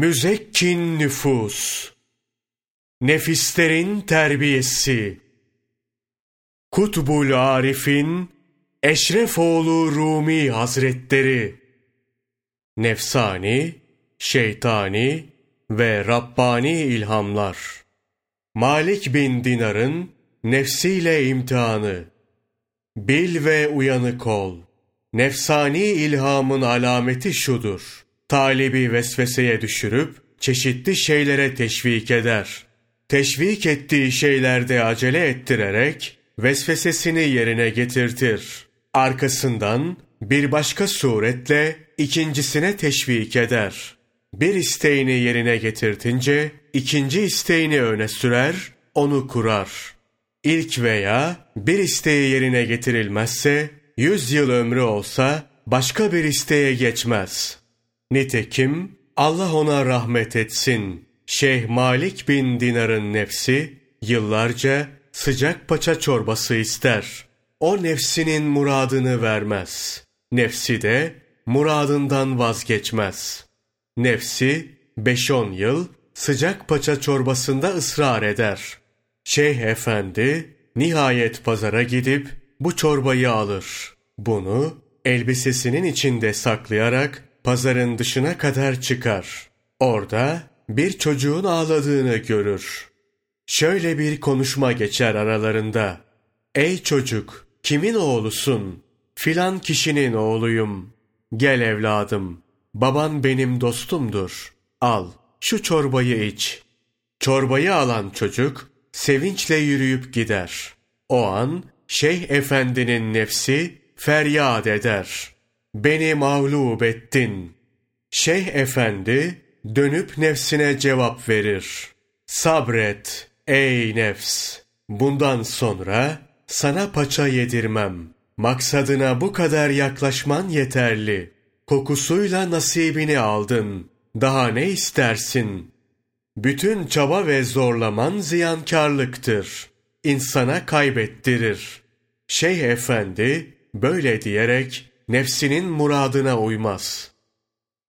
müzekkin nüfus, nefislerin terbiyesi, Kutbul Arif'in Eşrefoğlu Rumi Hazretleri, nefsani, şeytani ve Rabbani ilhamlar, Malik bin Dinar'ın nefsiyle imtihanı, bil ve uyanık ol, nefsani ilhamın alameti şudur, talibi vesveseye düşürüp, çeşitli şeylere teşvik eder. Teşvik ettiği şeylerde acele ettirerek, vesvesesini yerine getirtir. Arkasından bir başka suretle ikincisine teşvik eder. Bir isteğini yerine getirtince ikinci isteğini öne sürer, onu kurar. İlk veya bir isteği yerine getirilmezse yüz yıl ömrü olsa başka bir isteğe geçmez. Nitekim Allah ona rahmet etsin. Şeyh Malik bin Dinar'ın nefsi yıllarca sıcak paça çorbası ister. O nefsinin muradını vermez. Nefsi de muradından vazgeçmez. Nefsi beş on yıl sıcak paça çorbasında ısrar eder. Şeyh efendi nihayet pazara gidip bu çorbayı alır. Bunu elbisesinin içinde saklayarak pazarın dışına kadar çıkar. Orada bir çocuğun ağladığını görür. Şöyle bir konuşma geçer aralarında. Ey çocuk, kimin oğlusun? Filan kişinin oğluyum. Gel evladım, baban benim dostumdur. Al, şu çorbayı iç. Çorbayı alan çocuk, sevinçle yürüyüp gider. O an, Şeyh Efendi'nin nefsi feryat eder. Beni mağlup ettin. Şeyh Efendi, dönüp nefsine cevap verir. Sabret, Ey nefs! Bundan sonra sana paça yedirmem. Maksadına bu kadar yaklaşman yeterli. Kokusuyla nasibini aldın. Daha ne istersin? Bütün çaba ve zorlaman ziyankarlıktır. İnsana kaybettirir. Şeyh efendi böyle diyerek nefsinin muradına uymaz.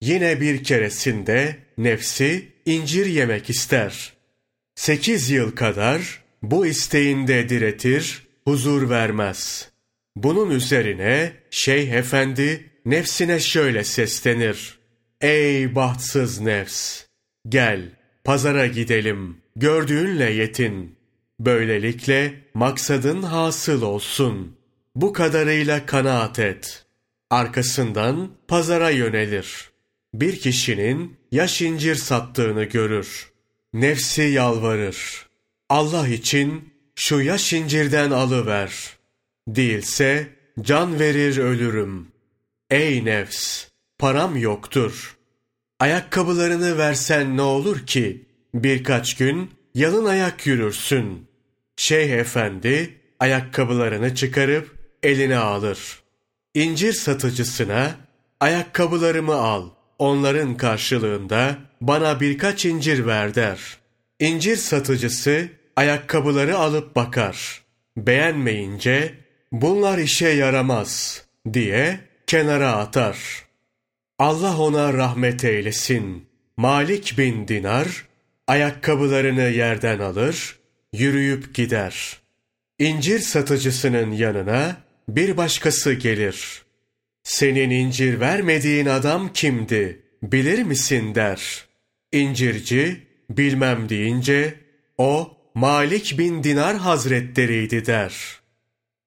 Yine bir keresinde nefsi incir yemek ister. Sekiz yıl kadar bu isteğinde diretir, huzur vermez. Bunun üzerine Şeyh Efendi nefsine şöyle seslenir. Ey bahtsız nefs! Gel, pazara gidelim, gördüğünle yetin. Böylelikle maksadın hasıl olsun. Bu kadarıyla kanaat et. Arkasından pazara yönelir. Bir kişinin yaş incir sattığını görür. Nefsi yalvarır. Allah için şu yaş incirden alıver. Değilse can verir ölürüm. Ey nefs! Param yoktur. Ayakkabılarını versen ne olur ki? Birkaç gün yalın ayak yürürsün. Şeyh efendi ayakkabılarını çıkarıp eline alır. İncir satıcısına ayakkabılarımı al. Onların karşılığında bana birkaç incir ver der. İncir satıcısı ayakkabıları alıp bakar. Beğenmeyince bunlar işe yaramaz diye kenara atar. Allah ona rahmet eylesin. Malik bin Dinar ayakkabılarını yerden alır, yürüyüp gider. İncir satıcısının yanına bir başkası gelir. Senin incir vermediğin adam kimdi, bilir misin der. İncirci, bilmem deyince, o Malik bin Dinar hazretleriydi der.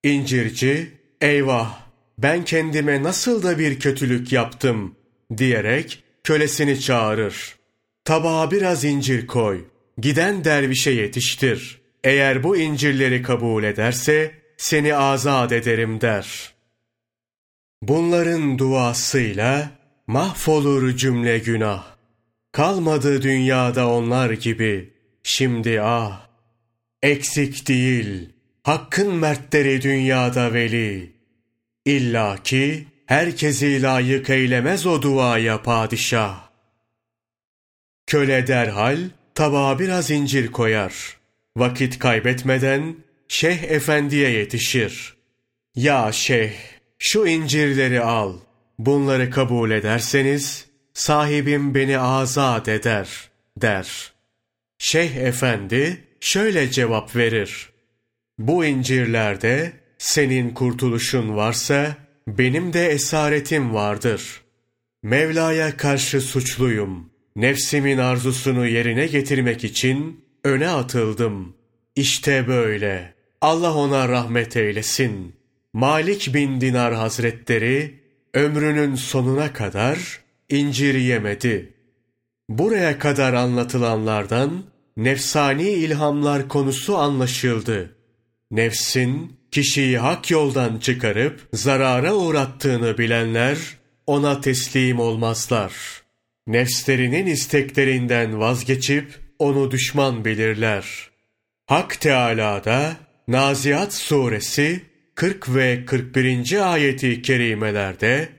İncirci, eyvah ben kendime nasıl da bir kötülük yaptım diyerek kölesini çağırır. Tabağa biraz incir koy, giden dervişe yetiştir. Eğer bu incirleri kabul ederse seni azat ederim der. Bunların duasıyla mahvolur cümle günah. Kalmadı dünyada onlar gibi, şimdi ah. Eksik değil, hakkın mertleri dünyada veli. İlla ki herkesi layık eylemez o duaya padişah. Köle derhal tabağa biraz incir koyar. Vakit kaybetmeden Şeyh Efendi'ye yetişir. Ya şeyh, şu incirleri al. Bunları kabul ederseniz, sahibim beni azat eder, der. Şeyh efendi şöyle cevap verir. Bu incirlerde senin kurtuluşun varsa benim de esaretim vardır. Mevla'ya karşı suçluyum. Nefsimin arzusunu yerine getirmek için öne atıldım. İşte böyle. Allah ona rahmet eylesin. Malik bin Dinar Hazretleri ömrünün sonuna kadar incir yemedi. Buraya kadar anlatılanlardan nefsani ilhamlar konusu anlaşıldı. Nefsin kişiyi hak yoldan çıkarıp zarara uğrattığını bilenler ona teslim olmazlar. Nefslerinin isteklerinden vazgeçip onu düşman bilirler. Hak Teâlâ'da Naziat suresi 40 ve 41. ayeti kerimelerde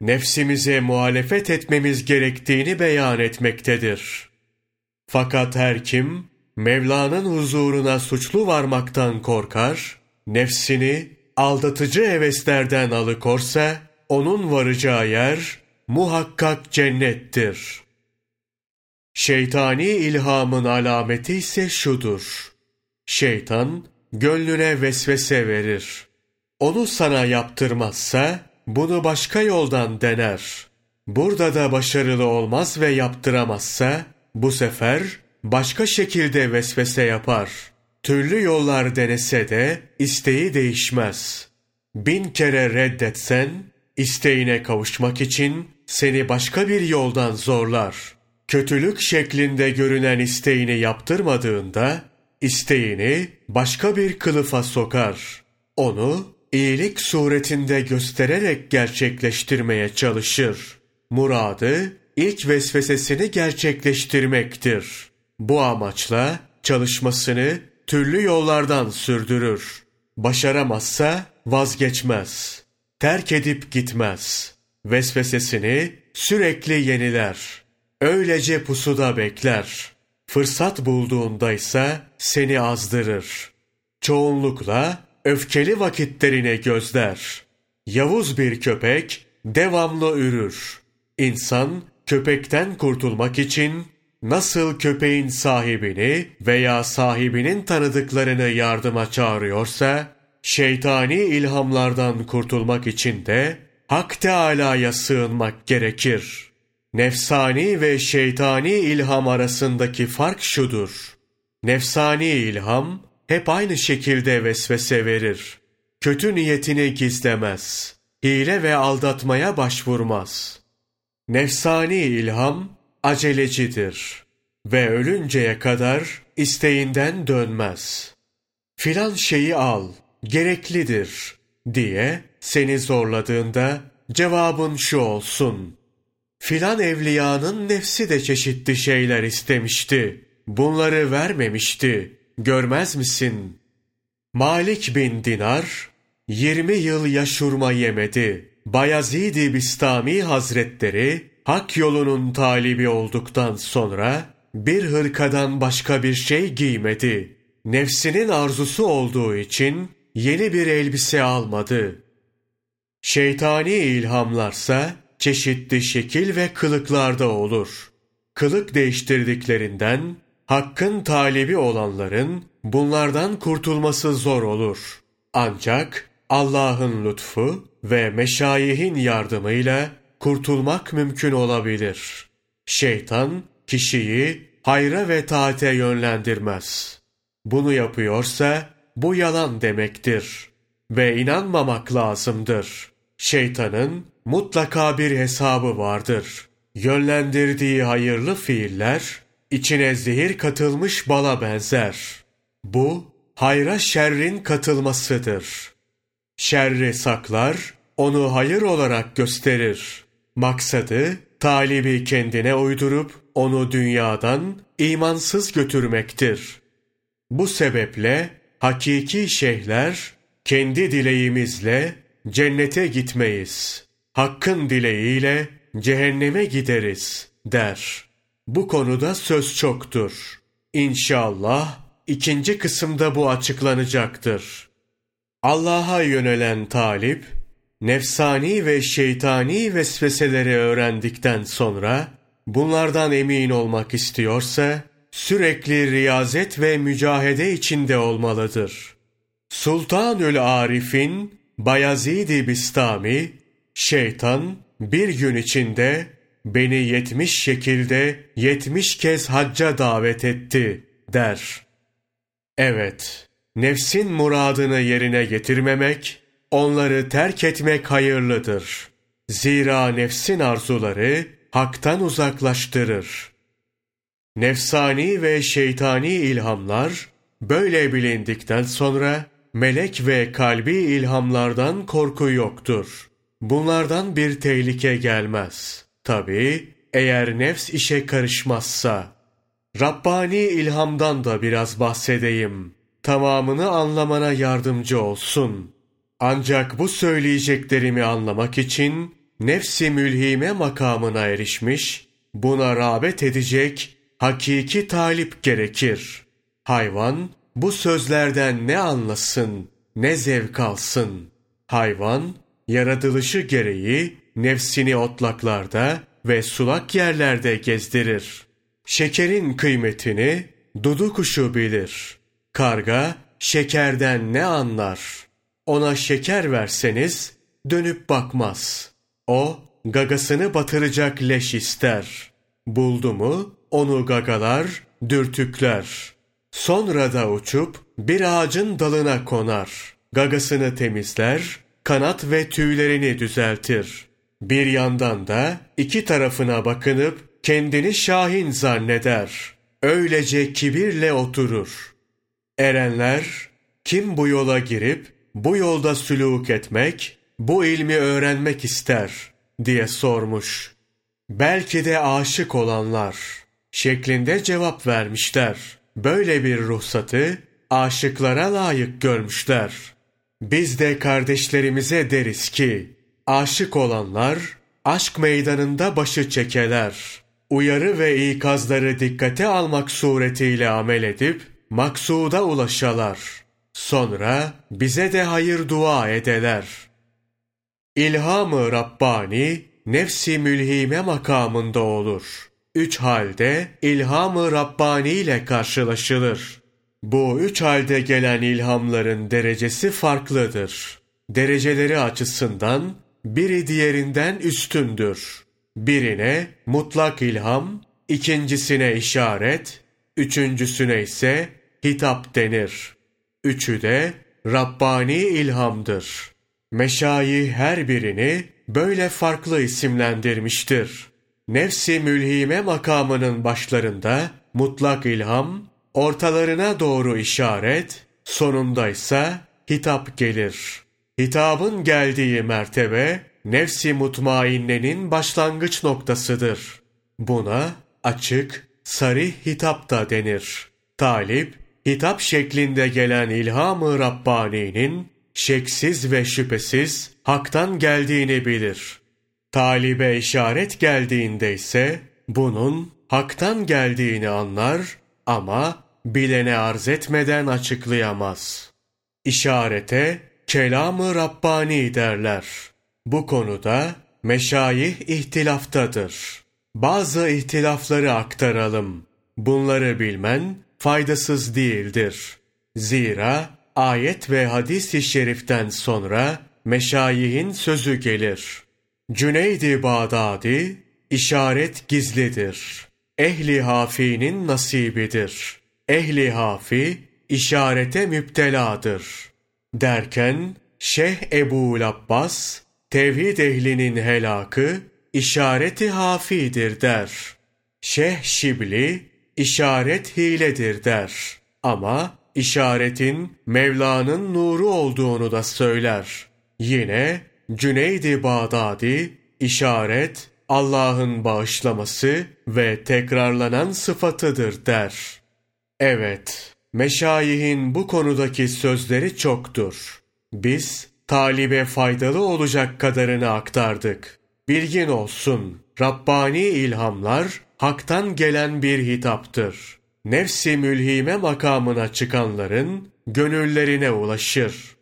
nefsimize muhalefet etmemiz gerektiğini beyan etmektedir. Fakat her kim Mevla'nın huzuruna suçlu varmaktan korkar, nefsini aldatıcı heveslerden alıkorsa, onun varacağı yer muhakkak cennettir. Şeytani ilhamın alameti ise şudur. Şeytan gönlüne vesvese verir. Onu sana yaptırmazsa bunu başka yoldan dener. Burada da başarılı olmaz ve yaptıramazsa bu sefer başka şekilde vesvese yapar. Türlü yollar denese de isteği değişmez. Bin kere reddetsen, isteğine kavuşmak için seni başka bir yoldan zorlar. Kötülük şeklinde görünen isteğini yaptırmadığında, isteğini başka bir kılıfa sokar. Onu iyilik suretinde göstererek gerçekleştirmeye çalışır. Muradı ilk vesvesesini gerçekleştirmektir. Bu amaçla çalışmasını türlü yollardan sürdürür. Başaramazsa vazgeçmez. Terk edip gitmez. Vesvesesini sürekli yeniler. Öylece pusuda bekler. Fırsat bulduğunda ise seni azdırır. Çoğunlukla öfkeli vakitlerine gözler. Yavuz bir köpek devamlı ürür. İnsan köpekten kurtulmak için nasıl köpeğin sahibini veya sahibinin tanıdıklarını yardıma çağırıyorsa, şeytani ilhamlardan kurtulmak için de Hak Teâlâ'ya sığınmak gerekir. Nefsani ve şeytani ilham arasındaki fark şudur. Nefsani ilham hep aynı şekilde vesvese verir. Kötü niyetini gizlemez. Hile ve aldatmaya başvurmaz. Nefsani ilham acelecidir ve ölünceye kadar isteğinden dönmez. Filan şeyi al, gereklidir diye seni zorladığında cevabın şu olsun. Filan evliyanın nefsi de çeşitli şeyler istemişti. Bunları vermemişti. Görmez misin? Malik bin Dinar 20 yıl yaşurma yemedi. Bayezid-i Bistami Hazretleri hak yolunun talibi olduktan sonra bir hırkadan başka bir şey giymedi. Nefsinin arzusu olduğu için yeni bir elbise almadı. Şeytani ilhamlarsa çeşitli şekil ve kılıklarda olur. Kılık değiştirdiklerinden hakkın talibi olanların bunlardan kurtulması zor olur. Ancak Allah'ın lütfu ve meşayihin yardımıyla kurtulmak mümkün olabilir. Şeytan kişiyi hayra ve taate yönlendirmez. Bunu yapıyorsa bu yalan demektir ve inanmamak lazımdır. Şeytanın mutlaka bir hesabı vardır. Yönlendirdiği hayırlı fiiller içine zehir katılmış bala benzer. Bu hayra şerrin katılmasıdır. Şerri saklar, onu hayır olarak gösterir. Maksadı talibi kendine uydurup onu dünyadan imansız götürmektir. Bu sebeple hakiki şeyhler kendi dileğimizle cennete gitmeyiz. Hakkın dileğiyle cehenneme gideriz der. Bu konuda söz çoktur. İnşallah ikinci kısımda bu açıklanacaktır. Allah'a yönelen talip nefsani ve şeytani vesveseleri öğrendikten sonra bunlardan emin olmak istiyorsa sürekli riyazet ve mücahede içinde olmalıdır. Sultanül Arif'in Bayezid-i Bistami, şeytan bir gün içinde beni yetmiş şekilde yetmiş kez hacca davet etti der. Evet, nefsin muradını yerine getirmemek, onları terk etmek hayırlıdır. Zira nefsin arzuları haktan uzaklaştırır. Nefsani ve şeytani ilhamlar böyle bilindikten sonra melek ve kalbi ilhamlardan korku yoktur. Bunlardan bir tehlike gelmez. Tabi eğer nefs işe karışmazsa. Rabbani ilhamdan da biraz bahsedeyim. Tamamını anlamana yardımcı olsun. Ancak bu söyleyeceklerimi anlamak için nefsi mülhime makamına erişmiş, buna rağbet edecek hakiki talip gerekir. Hayvan bu sözlerden ne anlasın, ne zevk alsın. Hayvan yaratılışı gereği nefsini otlaklarda ve sulak yerlerde gezdirir. Şekerin kıymetini dudu kuşu bilir. Karga şekerden ne anlar? Ona şeker verseniz dönüp bakmaz. O gagasını batıracak leş ister. Buldu mu onu gagalar, dürtükler. Sonra da uçup bir ağacın dalına konar. Gagasını temizler, kanat ve tüylerini düzeltir. Bir yandan da iki tarafına bakınıp kendini şahin zanneder. Öylece kibirle oturur. Erenler, kim bu yola girip bu yolda sülûk etmek, bu ilmi öğrenmek ister diye sormuş. Belki de aşık olanlar şeklinde cevap vermişler. Böyle bir ruhsatı aşıklara layık görmüşler. Biz de kardeşlerimize deriz ki, aşık olanlar aşk meydanında başı çekeler. Uyarı ve ikazları dikkate almak suretiyle amel edip maksuda ulaşalar. Sonra bize de hayır dua edeler. İlhamı Rabbani nefsi mülhime makamında olur. Üç halde ilhamı Rabbani ile karşılaşılır. Bu üç halde gelen ilhamların derecesi farklıdır. Dereceleri açısından biri diğerinden üstündür. Birine mutlak ilham, ikincisine işaret, üçüncüsüne ise hitap denir. Üçü de Rabbani ilhamdır. Meşayi her birini böyle farklı isimlendirmiştir. Nefsi mülhime makamının başlarında mutlak ilham, ortalarına doğru işaret, sonundaysa hitap gelir. Hitabın geldiği mertebe, nefsi mutmainnenin başlangıç noktasıdır. Buna açık, sarih hitap da denir. Talip, hitap şeklinde gelen ilham-ı Rabbani'nin şeksiz ve şüphesiz haktan geldiğini bilir. Talibe işaret geldiğinde ise bunun haktan geldiğini anlar ama bilene arz etmeden açıklayamaz. İşarete kelamı Rabbani derler. Bu konuda meşayih ihtilaftadır. Bazı ihtilafları aktaralım. Bunları bilmen faydasız değildir. Zira ayet ve hadis-i şeriften sonra meşayihin sözü gelir. Cüneyd-i Bağdadi, işaret gizlidir. Ehli hafinin nasibidir. Ehli hafi, işarete müpteladır. Derken, Şeyh Ebu Abbas, tevhid ehlinin helakı, işareti hafidir der. Şeyh Şibli, işaret hiledir der. Ama işaretin Mevla'nın nuru olduğunu da söyler. Yine Cüneyd-i Bağdadi, işaret, Allah'ın bağışlaması ve tekrarlanan sıfatıdır der. Evet, meşayihin bu konudaki sözleri çoktur. Biz, talibe faydalı olacak kadarını aktardık. Bilgin olsun, Rabbani ilhamlar, haktan gelen bir hitaptır. Nefsi mülhime makamına çıkanların, gönüllerine ulaşır.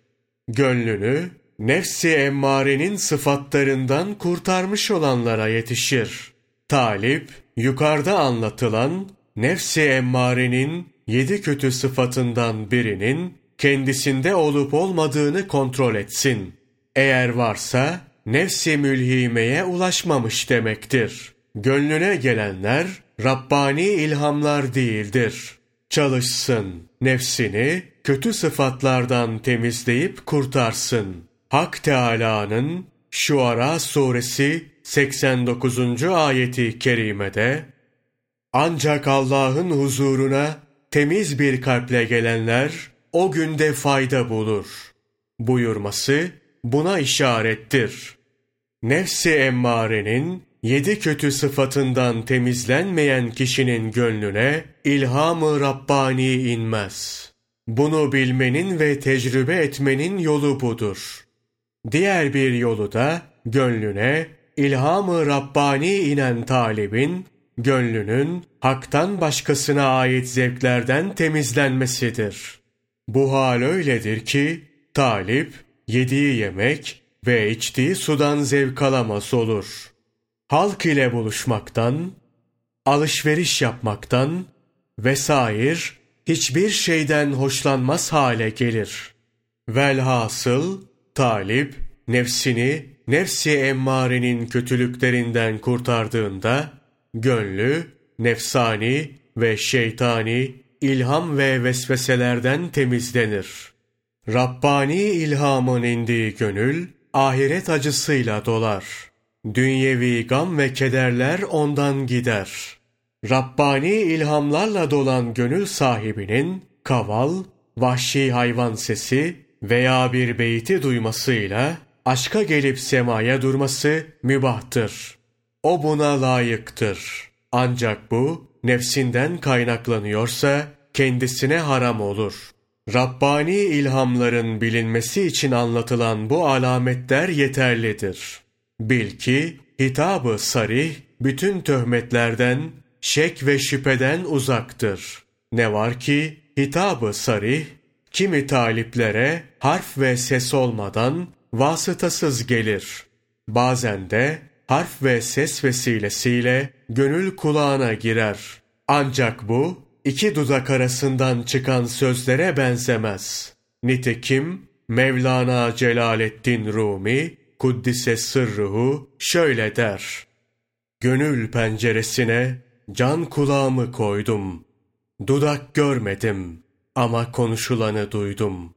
Gönlünü, nefsi emmarenin sıfatlarından kurtarmış olanlara yetişir. Talip, yukarıda anlatılan nefsi emmarenin yedi kötü sıfatından birinin kendisinde olup olmadığını kontrol etsin. Eğer varsa nefsi mülhimeye ulaşmamış demektir. Gönlüne gelenler Rabbani ilhamlar değildir. Çalışsın, nefsini kötü sıfatlardan temizleyip kurtarsın. Hak Teâlâ'nın Şuara suresi 89. ayeti kerimede ancak Allah'ın huzuruna temiz bir kalple gelenler o günde fayda bulur. Buyurması buna işarettir. Nefsi emmarenin yedi kötü sıfatından temizlenmeyen kişinin gönlüne ilhamı Rabbani inmez. Bunu bilmenin ve tecrübe etmenin yolu budur. Diğer bir yolu da gönlüne ilhamı Rabbani inen talibin, gönlünün haktan başkasına ait zevklerden temizlenmesidir. Bu hal öyledir ki, talip, yediği yemek ve içtiği sudan zevk alamaz olur. Halk ile buluşmaktan, alışveriş yapmaktan vesaire hiçbir şeyden hoşlanmaz hale gelir. Velhasıl, talip, nefsini nefsi emmarenin kötülüklerinden kurtardığında, gönlü, nefsani ve şeytani ilham ve vesveselerden temizlenir. Rabbani ilhamın indiği gönül, ahiret acısıyla dolar. Dünyevi gam ve kederler ondan gider. Rabbani ilhamlarla dolan gönül sahibinin, kaval, vahşi hayvan sesi veya bir beyti duymasıyla, aşka gelip semaya durması mübahtır. O buna layıktır. Ancak bu nefsinden kaynaklanıyorsa kendisine haram olur. Rabbani ilhamların bilinmesi için anlatılan bu alametler yeterlidir. Bil ki hitabı sarih bütün töhmetlerden, şek ve şüpheden uzaktır. Ne var ki hitabı sarih kimi taliplere harf ve ses olmadan vasıtasız gelir. Bazen de harf ve ses vesilesiyle gönül kulağına girer. Ancak bu iki dudak arasından çıkan sözlere benzemez. Nitekim Mevlana Celaleddin Rumi Kuddise sırruhu şöyle der. Gönül penceresine can kulağımı koydum. Dudak görmedim ama konuşulanı duydum.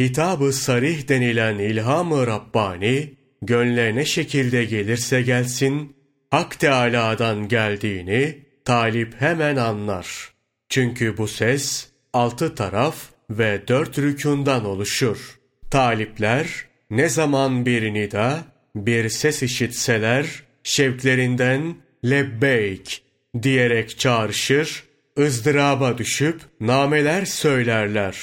Hitabı sarih denilen ilham-ı Rabbani, gönle ne şekilde gelirse gelsin, Hak Teâlâ'dan geldiğini talip hemen anlar. Çünkü bu ses altı taraf ve dört rükundan oluşur. Talipler ne zaman bir nida, bir ses işitseler, şevklerinden lebbeyk diyerek çağrışır, ızdıraba düşüp nameler söylerler.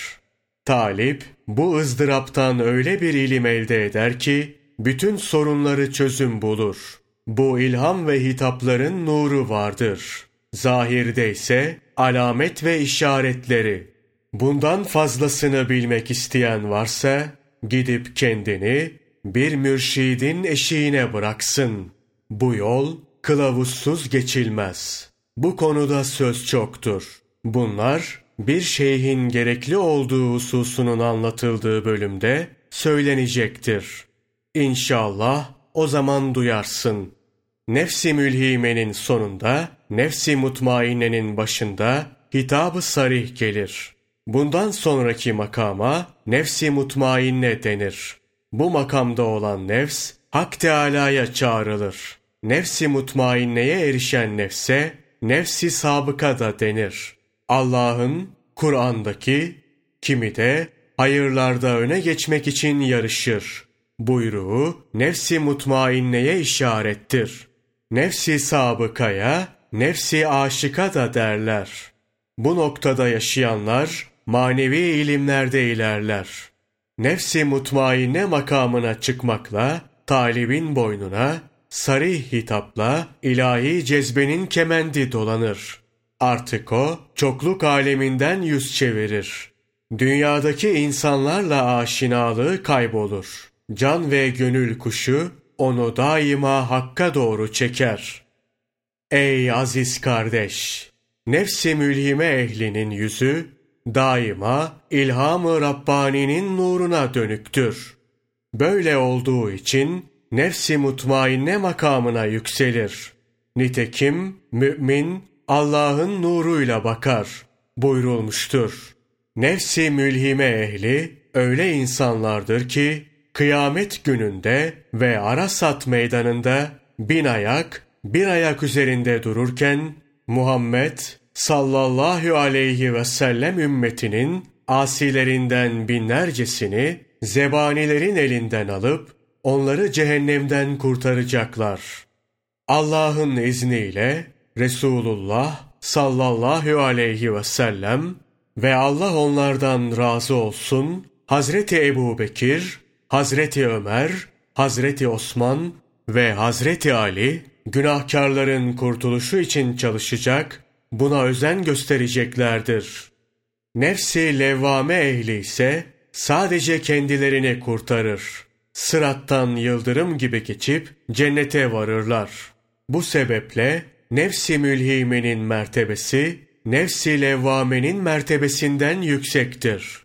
Talip bu ızdıraptan öyle bir ilim elde eder ki bütün sorunları çözüm bulur. Bu ilham ve hitapların nuru vardır. Zahirde ise alamet ve işaretleri. Bundan fazlasını bilmek isteyen varsa gidip kendini bir mürşidin eşiğine bıraksın. Bu yol kılavuzsuz geçilmez. Bu konuda söz çoktur. Bunlar bir şeyhin gerekli olduğu hususunun anlatıldığı bölümde söylenecektir. İnşallah o zaman duyarsın. Nefsi mülhimenin sonunda, nefsi mutmainenin başında hitabı sarih gelir. Bundan sonraki makama nefsi mutmainne denir. Bu makamda olan nefs, Hak Teâlâ'ya çağrılır. Nefsi mutmainneye erişen nefse, nefsi sabıka da denir. Allah'ın Kur'an'daki kimi de hayırlarda öne geçmek için yarışır. Buyruğu nefsi mutmainneye işarettir. Nefsi sabıkaya, nefsi aşıka da derler. Bu noktada yaşayanlar manevi ilimlerde ilerler. Nefsi mutmainne makamına çıkmakla talibin boynuna sarih hitapla ilahi cezbenin kemendi dolanır. Artık o çokluk aleminden yüz çevirir. Dünyadaki insanlarla aşinalığı kaybolur. can ve gönül kuşu onu daima hakka doğru çeker. Ey aziz kardeş! Nefsi mülhime ehlinin yüzü daima ilhamı Rabbani'nin nuruna dönüktür. Böyle olduğu için nefsi mutmainne makamına yükselir. Nitekim mümin Allah'ın nuruyla bakar buyurulmuştur. Nefsi mülhime ehli öyle insanlardır ki kıyamet gününde ve Arasat meydanında bin ayak bir ayak üzerinde dururken Muhammed sallallahu aleyhi ve sellem ümmetinin asilerinden binlercesini zebanilerin elinden alıp onları cehennemden kurtaracaklar. Allah'ın izniyle Resulullah sallallahu aleyhi ve sellem ve Allah onlardan razı olsun Hazreti Ebu Bekir, Hazreti Ömer, Hazreti Osman ve Hazreti Ali günahkarların kurtuluşu için çalışacak, buna özen göstereceklerdir. Nefsi levvame ehli ise sadece kendilerini kurtarır. Sırattan yıldırım gibi geçip cennete varırlar. Bu sebeple nefsi mülhimenin mertebesi, nefsi levvamenin mertebesinden yüksektir.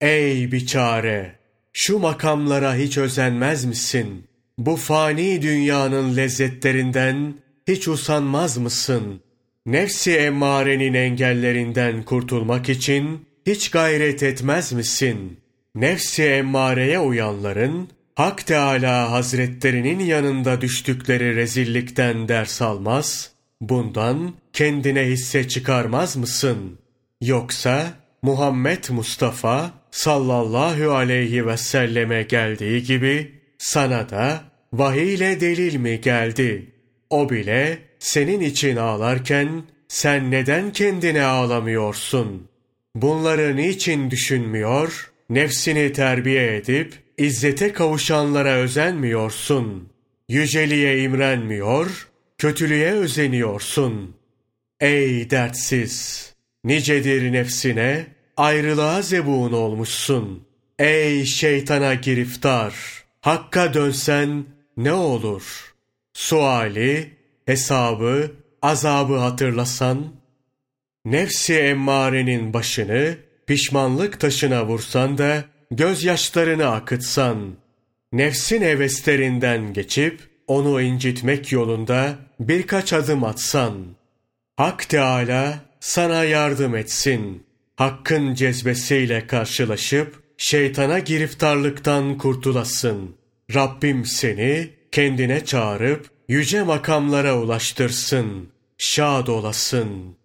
Ey biçare! Şu makamlara hiç özenmez misin? Bu fani dünyanın lezzetlerinden hiç usanmaz mısın? Nefsi emmarenin engellerinden kurtulmak için hiç gayret etmez misin? Nefsi emmareye uyanların, Hak Teala Hazretlerinin yanında düştükleri rezillikten ders almaz, bundan kendine hisse çıkarmaz mısın? Yoksa Muhammed Mustafa sallallahu aleyhi ve selleme geldiği gibi sana da vahiy ile delil mi geldi? O bile senin için ağlarken sen neden kendine ağlamıyorsun? Bunları niçin düşünmüyor, nefsini terbiye edip izzete kavuşanlara özenmiyorsun? Yüceliğe imrenmiyor, kötülüğe özeniyorsun. Ey dertsiz! Nicedir nefsine, ayrılığa zebun olmuşsun. Ey şeytana giriftar! Hakka dönsen ne olur? Suali, hesabı, azabı hatırlasan, nefsi emmarenin başını pişmanlık taşına vursan da gözyaşlarını akıtsan, nefsin heveslerinden geçip onu incitmek yolunda birkaç adım atsan, Hak Teala sana yardım etsin. Hakkın cezbesiyle karşılaşıp şeytana giriftarlıktan kurtulasın. Rabbim seni kendine çağırıp yüce makamlara ulaştırsın. Şad olasın.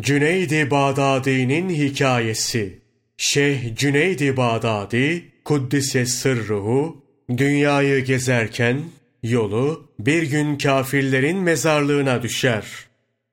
Cüneydi Bağdadi'nin hikayesi Şeyh Cüneydi Bağdadi, Kuddise sırruhu, dünyayı gezerken yolu bir gün kafirlerin mezarlığına düşer.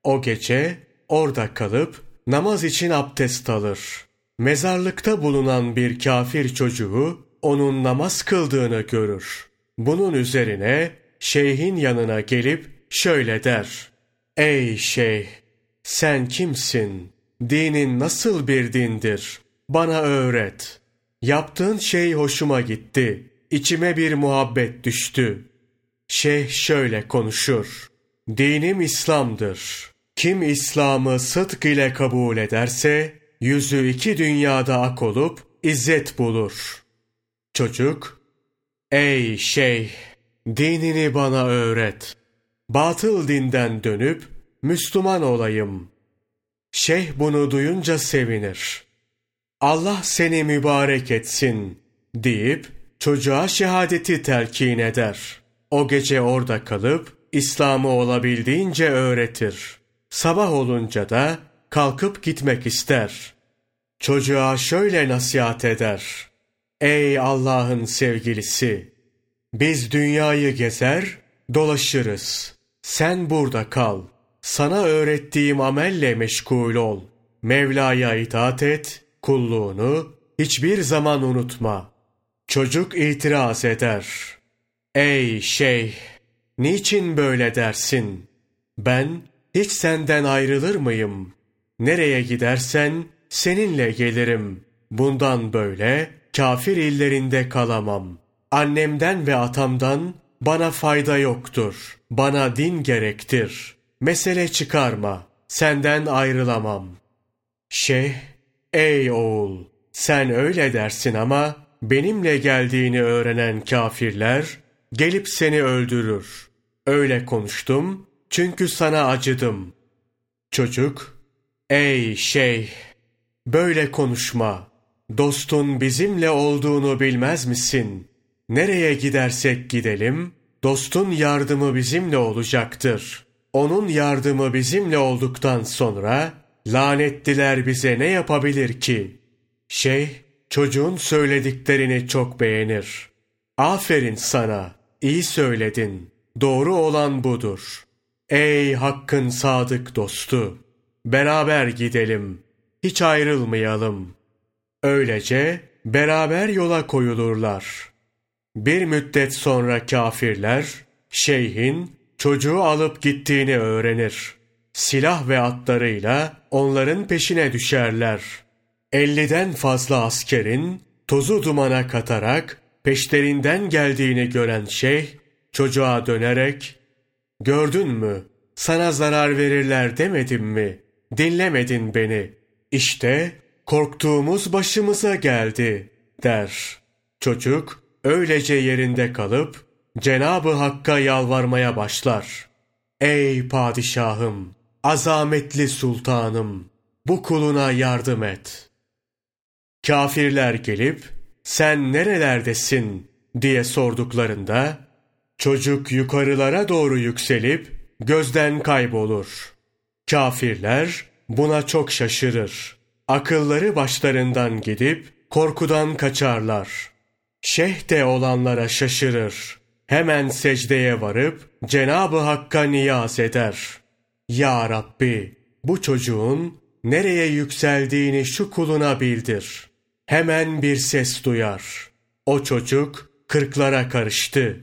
O gece orada kalıp namaz için abdest alır. Mezarlıkta bulunan bir kafir çocuğu onun namaz kıldığını görür. Bunun üzerine şeyhin yanına gelip şöyle der. Ey şeyh! Sen kimsin? Dinin nasıl bir dindir? Bana öğret. Yaptığın şey hoşuma gitti. İçime bir muhabbet düştü. Şeyh şöyle konuşur. Dinim İslam'dır. Kim İslam'ı sıdk ile kabul ederse, yüzü iki dünyada ak olup izzet bulur. Çocuk, ey şeyh, dinini bana öğret. Batıl dinden dönüp Müslüman olayım. Şeyh bunu duyunca sevinir. Allah seni mübarek etsin deyip çocuğa şehadeti telkin eder. O gece orada kalıp İslam'ı olabildiğince öğretir. Sabah olunca da kalkıp gitmek ister. Çocuğa şöyle nasihat eder. Ey Allah'ın sevgilisi! Biz dünyayı gezer, dolaşırız. Sen burada kal. Sana öğrettiğim amelle meşgul ol. Mevla'ya itaat et, kulluğunu hiçbir zaman unutma. Çocuk itiraz eder. Ey şeyh! Niçin böyle dersin? Ben hiç senden ayrılır mıyım? Nereye gidersen seninle gelirim. Bundan böyle kafir illerinde kalamam. Annemden ve atamdan bana fayda yoktur. Bana din gerektir. Mesele çıkarma. Senden ayrılamam. Şeyh, ey oğul, sen öyle dersin ama benimle geldiğini öğrenen kafirler gelip seni öldürür. Öyle konuştum çünkü sana acıdım. Çocuk, ey şeyh, böyle konuşma. Dostun bizimle olduğunu bilmez misin? Nereye gidersek gidelim, dostun yardımı bizimle olacaktır. Onun yardımı bizimle olduktan sonra, lanetliler bize ne yapabilir ki? Şeyh, çocuğun söylediklerini çok beğenir. Aferin sana, iyi söyledin. Doğru olan budur. Ey hakkın sadık dostu! Beraber gidelim, hiç ayrılmayalım. Öylece beraber yola koyulurlar. Bir müddet sonra kafirler, şeyhin çocuğu alıp gittiğini öğrenir. Silah ve atlarıyla onların peşine düşerler. Elliden fazla askerin tozu dumana katarak peşlerinden geldiğini gören şeyh, çocuğa dönerek, ''Gördün mü, sana zarar verirler demedim mi? Dinlemedin beni. İşte korktuğumuz başımıza geldi.'' der. Çocuk öylece yerinde kalıp Cenabı Hakk'a yalvarmaya başlar. Ey padişahım, azametli sultanım, bu kuluna yardım et. Kafirler gelip, sen nerelerdesin diye sorduklarında, çocuk yukarılara doğru yükselip gözden kaybolur. Kafirler buna çok şaşırır. Akılları başlarından gidip korkudan kaçarlar. Şeyh de olanlara şaşırır. Hemen secdeye varıp Cenabı Hakk'a niyaz eder. Ya Rabbi bu çocuğun nereye yükseldiğini şu kuluna bildir. Hemen bir ses duyar. O çocuk kırklara karıştı.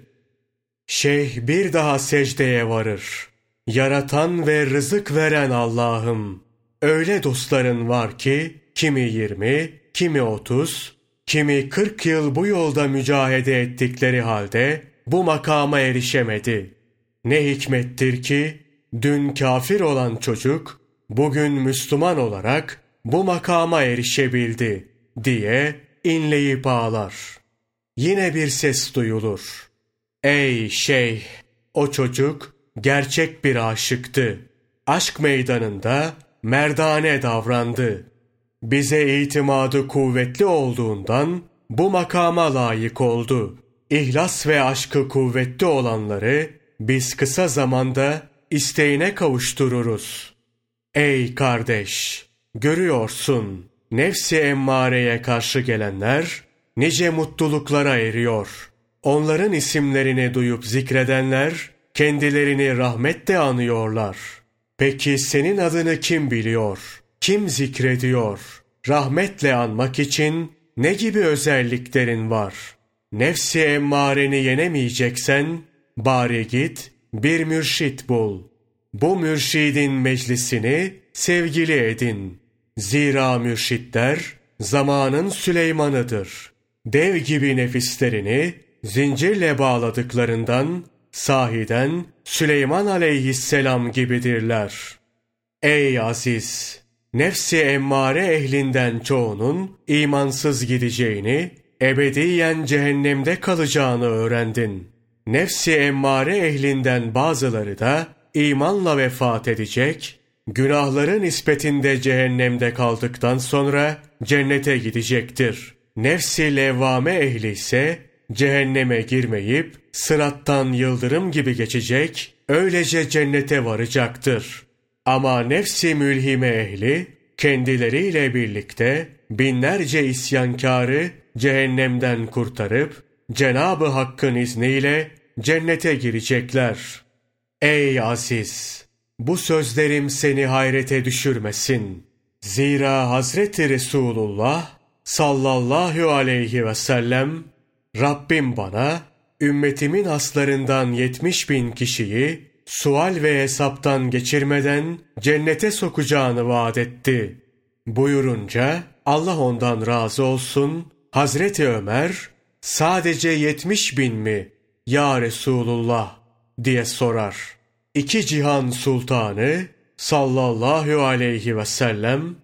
Şeyh bir daha secdeye varır. Yaratan ve rızık veren Allah'ım. Öyle dostların var ki kimi yirmi, kimi otuz, kimi kırk yıl bu yolda mücahede ettikleri halde bu makama erişemedi. Ne hikmettir ki dün kafir olan çocuk bugün Müslüman olarak bu makama erişebildi diye inleyip ağlar. Yine bir ses duyulur. Ey şeyh! O çocuk gerçek bir aşıktı. Aşk meydanında merdane davrandı. Bize itimadı kuvvetli olduğundan bu makama layık oldu. İhlas ve aşkı kuvvetli olanları biz kısa zamanda isteğine kavuştururuz. Ey kardeş! Görüyorsun, nefsi emmareye karşı gelenler nice mutluluklara eriyor. Onların isimlerini duyup zikredenler kendilerini rahmetle anıyorlar. Peki senin adını kim biliyor? Kim zikrediyor? Rahmetle anmak için ne gibi özelliklerin var?'' Nefsi emmareni yenemeyeceksen, bari git bir mürşit bul. Bu mürşidin meclisini sevgili edin. Zira mürşitler zamanın Süleyman'ıdır. Dev gibi nefislerini zincirle bağladıklarından sahiden Süleyman aleyhisselam gibidirler. Ey aziz! Nefsi emmare ehlinden çoğunun imansız gideceğini ebediyen cehennemde kalacağını öğrendin. Nefsi emmare ehlinden bazıları da imanla vefat edecek, günahları nispetinde cehennemde kaldıktan sonra cennete gidecektir. Nefsi levvame ehli ise cehenneme girmeyip sırattan yıldırım gibi geçecek, öylece cennete varacaktır. Ama nefsi mülhime ehli kendileriyle birlikte binlerce isyankarı cehennemden kurtarıp Cenabı Hakk'ın izniyle cennete girecekler. Ey aziz! Bu sözlerim seni hayrete düşürmesin. Zira Hazreti Resulullah sallallahu aleyhi ve sellem Rabbim bana ümmetimin aslarından yetmiş bin kişiyi sual ve hesaptan geçirmeden cennete sokacağını vaat etti. Buyurunca Allah ondan razı olsun Hazreti Ömer sadece yetmiş bin mi ya Resulullah diye sorar. İki cihan sultanı sallallahu aleyhi ve sellem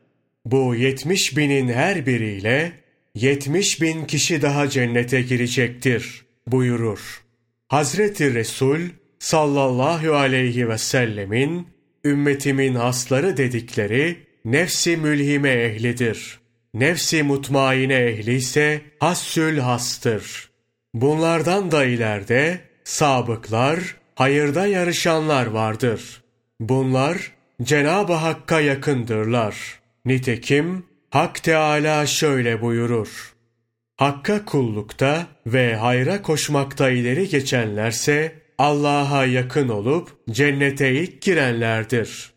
bu yetmiş binin her biriyle yetmiş bin kişi daha cennete girecektir buyurur. Hazreti Resul sallallahu aleyhi ve sellemin ümmetimin hasları dedikleri nefsi mülhime ehlidir. Nefsi mutmaine ehli ise hassül hastır. Bunlardan da ileride sabıklar, hayırda yarışanlar vardır. Bunlar Cenab-ı Hakk'a yakındırlar. Nitekim Hak Teala şöyle buyurur. Hakka kullukta ve hayra koşmakta ileri geçenlerse Allah'a yakın olup cennete ilk girenlerdir.